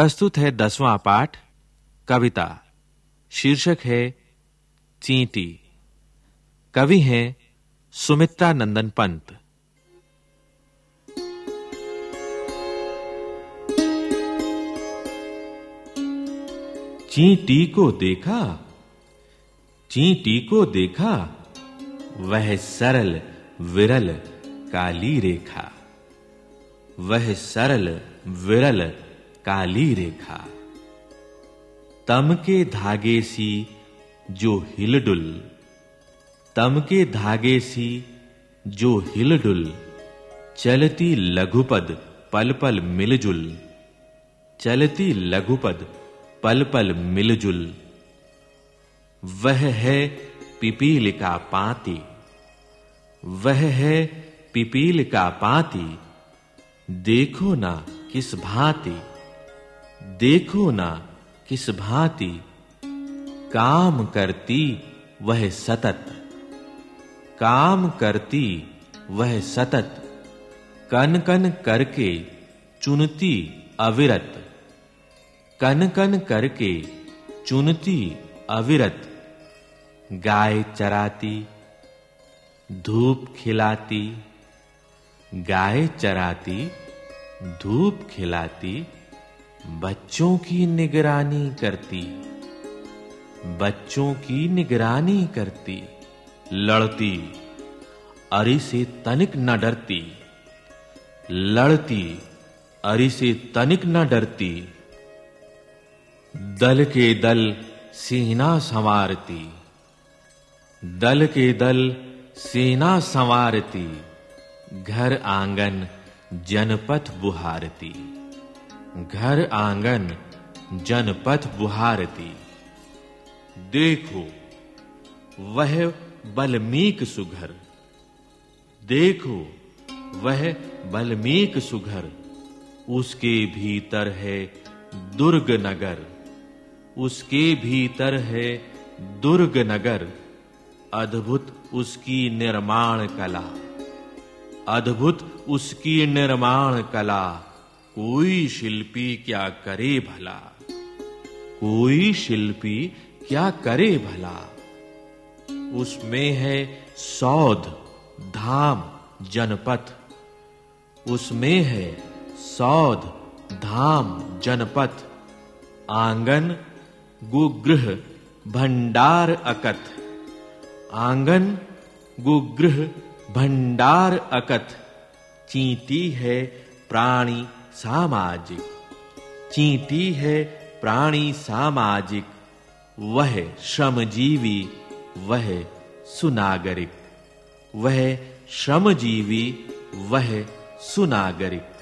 प्रस्तुत है दसवां पाठ, कविता। शीर्षक है, चींटी। कवि हैं सुमित्रा नंदन पंत। चींटी को देखा, चींटी को देखा, वह सरल, विरल, काली रेखा। वह सरल, विरल काली रेखा। तम के धागे सी जो हिलडुल। तम के धागे सी जो हिलडुल। चलती लघुपद पल पल मिलजुल। चलती लघुपद पल पल मिलजुल। वह है पिपील का पाती। वह है पिपील का पाती। देखो ना किस भांति। देखो ना किस भांति काम करती वह सतत। काम करती वह सतत। कन कन करके चुनती अविरत। कन कन करके चुनती अविरत। गाय चराती, धूप खिलाती। गाय चराती, धूप खिलाती। बच्चों की निगरानी करती, बच्चों की निगरानी करती, लड़ती, अरि से तनिक न डरती, लड़ती, अरि से तनिक न डरती, दल के दल सेना संवारती, दल के दल सेना संवारती, घर आँगन जनपथ बुहारती। घर आँगन, जनपथ बुहारती। देखो, वह बलमीक सुघर। देखो, वह बलमीक सुघर। उसके भीतर है दुर्ग नगर। उसके भीतर है दुर्ग नगर। अद्भुत उसकी निर्माण कला। अद्भुत उसकी निर्माण कला। कोई शिल्पी क्या करे भला? कोई शिल्पी क्या करे भला? उसमें है सौध धाम, जनपथ। उसमें है सौध धाम, जनपथ। आँगन, गुगृह, भंडार, अकथ। आँगन, गुगृह, भंडार, अकथ। चींटी है प्राणी सामाजिक। चींटी है प्राणी सामाजिक। वह श्रमजीवी वह सुनागरिक। वह श्रमजीवी वह सुनागरिक।